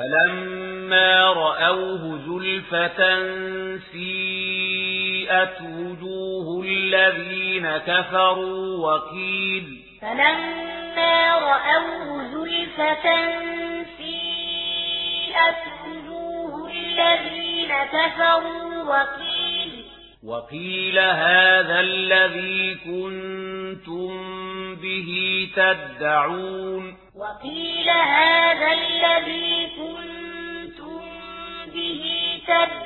فلما رأوه زلفة سيئت وجوه الذين كفروا وقيل فلما رأوه زلفة سيئت وجوه الذين كفروا وقيل وقيل هذا الذي كنتم به تدعون وقيل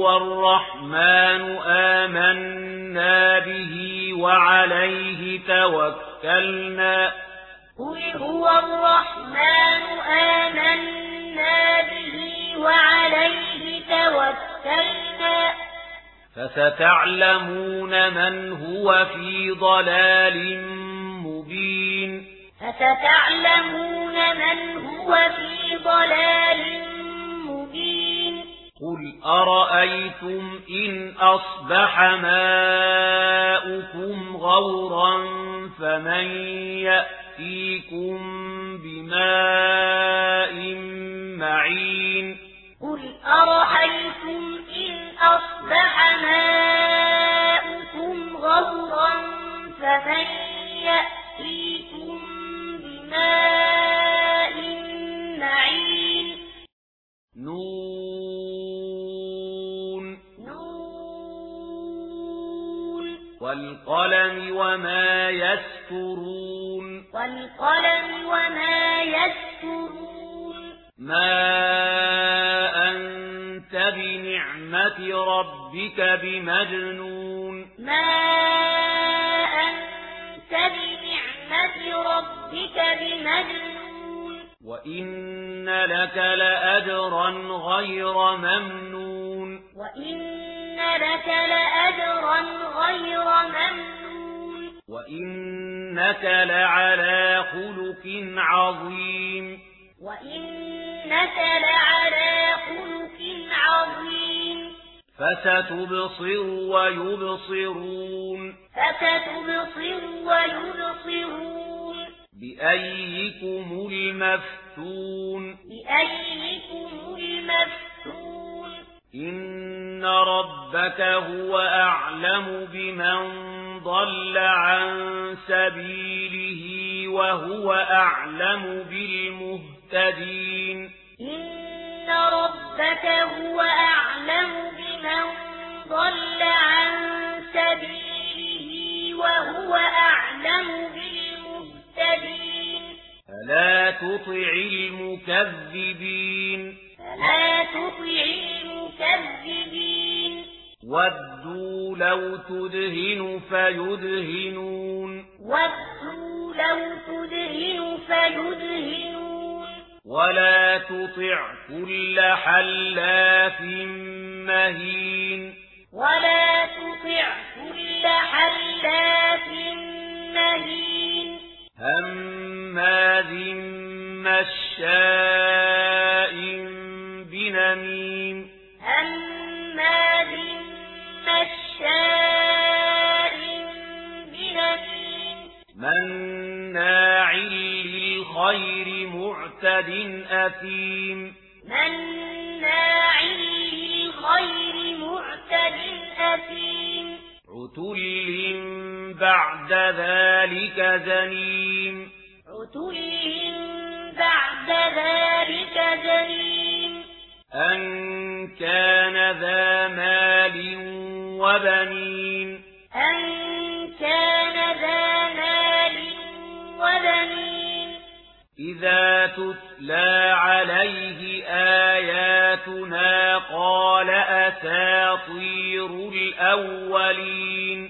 هُوَ الرَّحْمَنُ آمَنَّا بِهِ وَعَلَيْهِ تَوَكَّلْنَا. قُلْ هُوَ الرَّحْمَنُ آمَنَّا بِهِ وَعَلَيْهِ تَوَكَّلْنَا. فَسَتَعْلَمُونَ مَنْ هُوَ فِي ضَلَالٍ مُبِينٍ. فَسَتَعْلَمُونَ مَنْ هُوَ فِي ضَلَالٍ مُبِينٍ. قل أرأيتم إن أصبح ماؤكم غورا فمن يأتيكم بماء معين قل أرأيتم إن أصبح ماؤكم غورا فمن يأتيكم بماء معين والقلم وما يسطرون. والقلم وما يسطرون. ما أنت بنعمة ربك بمجنون. ما أنت بنعمة ربك بمجنون. وإن لك لأجرا غير ممنون. وإن لك لأجرا غير وإنك لعلى خلق عظيم. وإنك لعلى خلق عظيم. فستبصر ويبصرون. فستبصر ويبصرون. بأيكم المفتون. بأيكم المفتون. إن إن ربك هو أعلم بمن ضل عن سبيله وهو أعلم بالمهتدين إن ربك هو أعلم بمن ضل عن سبيله وهو أعلم بالمهتدين فلا تطع المكذبين فلا تطع المكذبين ودوا لو تدهن فيدهنون. ودوا لو تدهن فيدهنون. ولا تطع كل حلاف مهين. ولا تطع كل حلاف مهين. هماز مشاء بِعِتَادٍ أَثِيمٍ من مَّنَّاعٍ لِّلْخَيْرِ مُعْتَدٍ أَثِيمٍ عُتُلٍّ بَعْدَ ذَلِكَ زَنِيمٍ عُتُلٍّ بَعْدَ ذَلِكَ زَنِيمٍ أَن كَانَ ذَا مَالٍ وَبَنِينَ إِذَا تُتْلَى عَلَيْهِ آيَاتُنَا قَالَ أَسَاطِيرُ الْأَوَّلِينَ